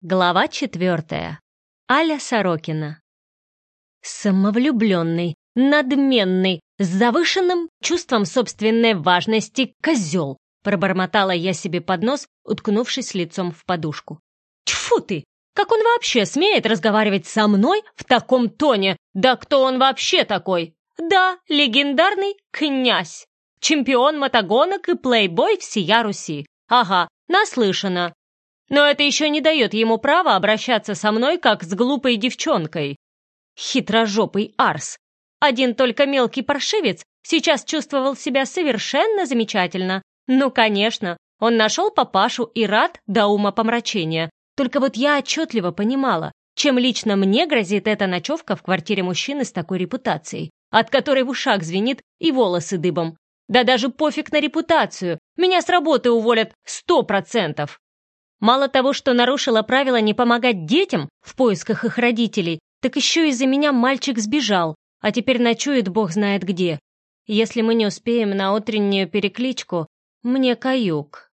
Глава четвертая. Аля Сорокина. Самовлюбленный, надменный, с завышенным чувством собственной важности козел, пробормотала я себе под нос, уткнувшись лицом в подушку. Тьфу ты! Как он вообще смеет разговаривать со мной в таком тоне? Да кто он вообще такой? Да, легендарный князь. Чемпион мотогонок и плейбой всея Руси. Ага, наслышана. Но это еще не дает ему права обращаться со мной, как с глупой девчонкой. Хитрожопый Арс. Один только мелкий паршивец сейчас чувствовал себя совершенно замечательно. Ну, конечно, он нашел папашу и рад до ума помрачения. Только вот я отчетливо понимала, чем лично мне грозит эта ночевка в квартире мужчины с такой репутацией, от которой в ушах звенит и волосы дыбом. Да даже пофиг на репутацию, меня с работы уволят сто процентов. Мало того, что нарушила правила не помогать детям в поисках их родителей, так еще из-за меня мальчик сбежал, а теперь ночует бог знает где. Если мы не успеем на утреннюю перекличку, мне каюк.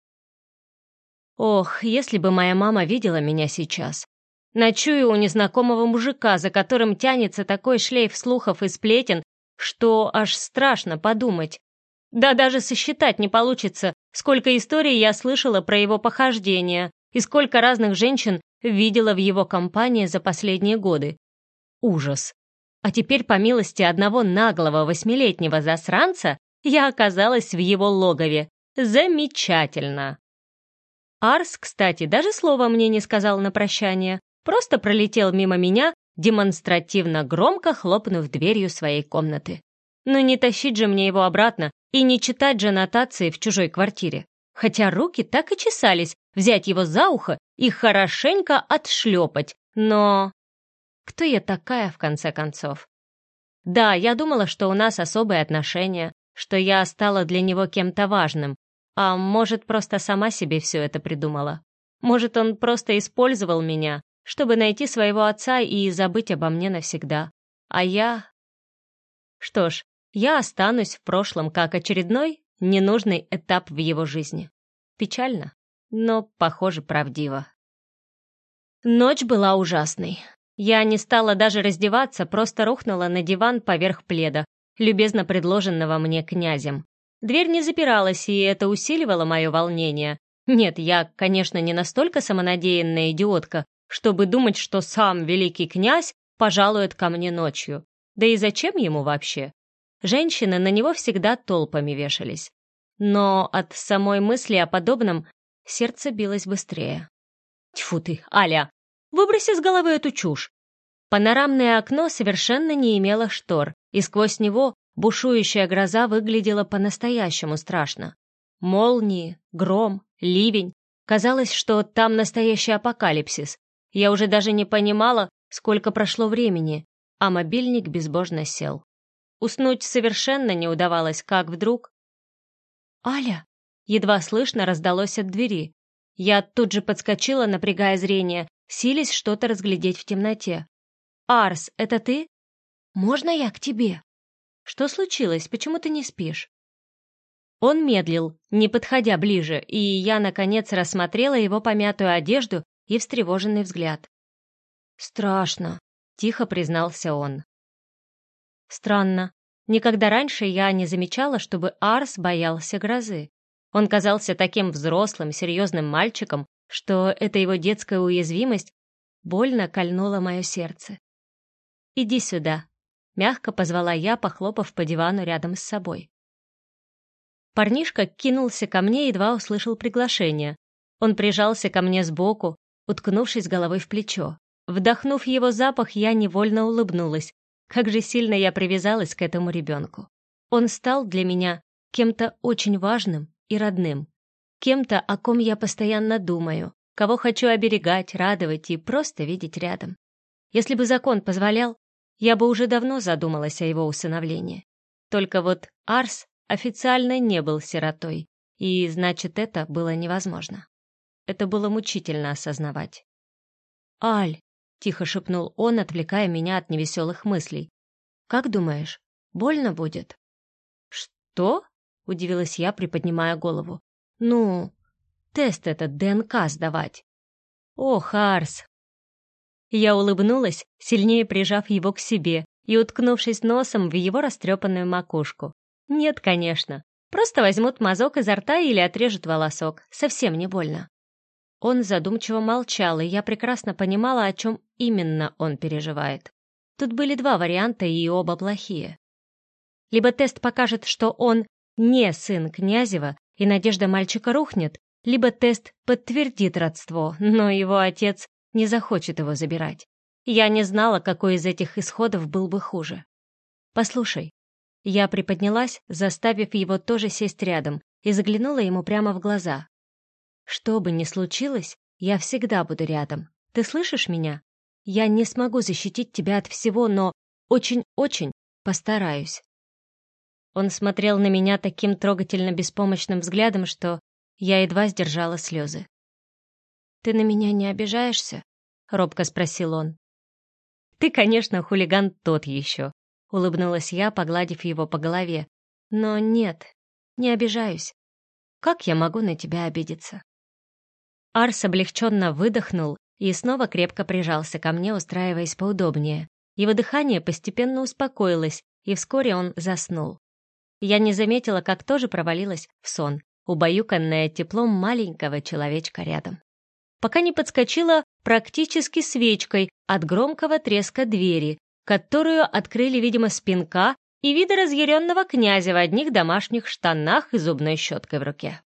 Ох, если бы моя мама видела меня сейчас. Ночую у незнакомого мужика, за которым тянется такой шлейф слухов и сплетен, что аж страшно подумать. Да даже сосчитать не получится, сколько историй я слышала про его похождения и сколько разных женщин видела в его компании за последние годы. Ужас. А теперь, по милости одного наглого восьмилетнего засранца, я оказалась в его логове. Замечательно. Арс, кстати, даже слова мне не сказал на прощание, просто пролетел мимо меня, демонстративно громко хлопнув дверью своей комнаты. Но не тащить же мне его обратно и не читать же нотации в чужой квартире. Хотя руки так и чесались взять его за ухо и хорошенько отшлепать, но... Кто я такая, в конце концов? Да, я думала, что у нас особые отношения, что я стала для него кем-то важным, а может, просто сама себе все это придумала. Может, он просто использовал меня, чтобы найти своего отца и забыть обо мне навсегда. А я... Что ж, я останусь в прошлом как очередной ненужный этап в его жизни. Печально, но, похоже, правдиво. Ночь была ужасной. Я не стала даже раздеваться, просто рухнула на диван поверх пледа, любезно предложенного мне князем. Дверь не запиралась, и это усиливало мое волнение. Нет, я, конечно, не настолько самонадеянная идиотка, чтобы думать, что сам великий князь пожалует ко мне ночью. Да и зачем ему вообще? Женщины на него всегда толпами вешались. Но от самой мысли о подобном сердце билось быстрее. Тьфу ты, Аля, выброси с головы эту чушь. Панорамное окно совершенно не имело штор, и сквозь него бушующая гроза выглядела по-настоящему страшно. Молнии, гром, ливень. Казалось, что там настоящий апокалипсис. Я уже даже не понимала, сколько прошло времени, а мобильник безбожно сел. Уснуть совершенно не удавалось, как вдруг... «Аля!» — едва слышно раздалось от двери. Я тут же подскочила, напрягая зрение, силясь что-то разглядеть в темноте. «Арс, это ты? Можно я к тебе?» «Что случилось? Почему ты не спишь?» Он медлил, не подходя ближе, и я, наконец, рассмотрела его помятую одежду и встревоженный взгляд. «Страшно», — тихо признался он. Странно. Никогда раньше я не замечала, чтобы Арс боялся грозы. Он казался таким взрослым, серьезным мальчиком, что эта его детская уязвимость больно кольнула мое сердце. «Иди сюда», — мягко позвала я, похлопав по дивану рядом с собой. Парнишка кинулся ко мне, едва услышал приглашение. Он прижался ко мне сбоку, уткнувшись головой в плечо. Вдохнув его запах, я невольно улыбнулась, как же сильно я привязалась к этому ребенку. Он стал для меня кем-то очень важным и родным, кем-то, о ком я постоянно думаю, кого хочу оберегать, радовать и просто видеть рядом. Если бы закон позволял, я бы уже давно задумалась о его усыновлении. Только вот Арс официально не был сиротой, и значит, это было невозможно. Это было мучительно осознавать. «Аль, Тихо шепнул он, отвлекая меня от невеселых мыслей. «Как думаешь, больно будет?» «Что?» — удивилась я, приподнимая голову. «Ну, тест этот ДНК сдавать». Ох, Арс. Я улыбнулась, сильнее прижав его к себе и уткнувшись носом в его растрепанную макушку. Нет, конечно. Просто возьмут мазок изо рта или отрежут волосок. Совсем не больно. Он задумчиво молчал, и я прекрасно понимала, о чем именно он переживает. Тут были два варианта, и оба плохие. Либо тест покажет, что он не сын Князева, и надежда мальчика рухнет, либо тест подтвердит родство, но его отец не захочет его забирать. Я не знала, какой из этих исходов был бы хуже. «Послушай». Я приподнялась, заставив его тоже сесть рядом, и заглянула ему прямо в глаза. «Что бы ни случилось, я всегда буду рядом. Ты слышишь меня? Я не смогу защитить тебя от всего, но очень-очень постараюсь». Он смотрел на меня таким трогательно беспомощным взглядом, что я едва сдержала слезы. «Ты на меня не обижаешься?» — робко спросил он. «Ты, конечно, хулиган тот еще», — улыбнулась я, погладив его по голове. «Но нет, не обижаюсь. Как я могу на тебя обидеться?» Арс облегченно выдохнул и снова крепко прижался ко мне, устраиваясь поудобнее. Его дыхание постепенно успокоилось, и вскоре он заснул. Я не заметила, как тоже провалилась в сон, убаюканная теплом маленького человечка рядом. Пока не подскочила практически свечкой от громкого треска двери, которую открыли, видимо, спинка и вида разъяренного князя в одних домашних штанах и зубной щеткой в руке.